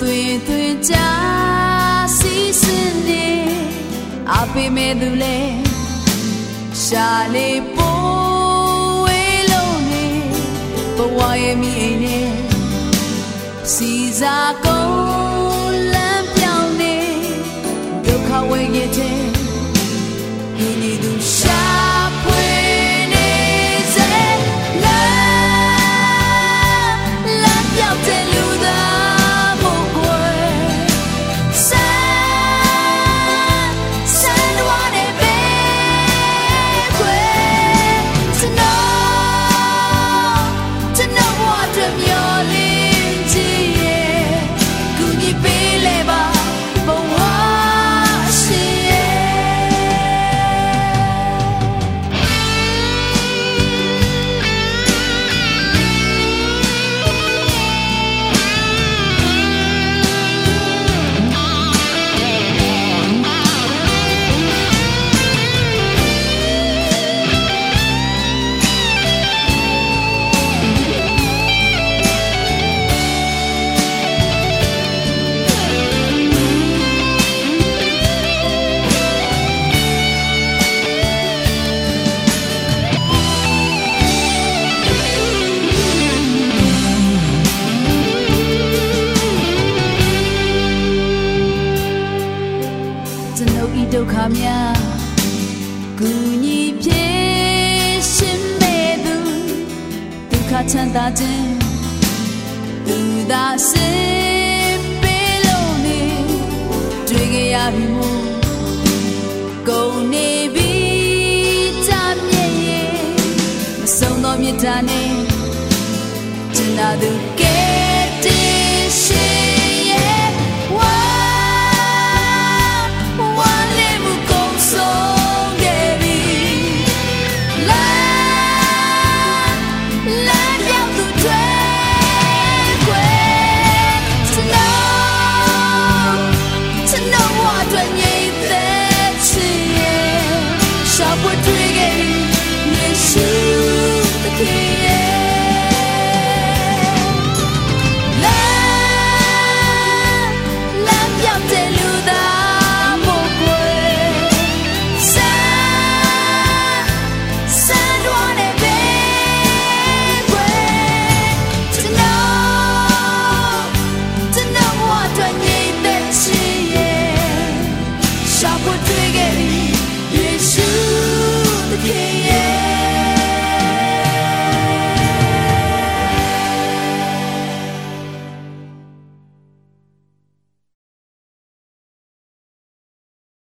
သွင်သွင်ကြစီစင်နေအပိမဲ့သူလဲရှာလေးပိုးဝေးလုံးနေဘဝရဲ့မိအိမ်နဲ့စီစားကုန်လမ်းပြောင်းနေဒု များကူညီဖြေရှင်းမဲ့သူဒုက္ခချမ်းသာခြင်းသူသာစေပေးလို့နေတွေ့ကြရပြီမို့ကုန်နေပြီကြမြဲ့ရဲ့မဆုံးသောမြတ်တာနဲ့ကျင်နာသူ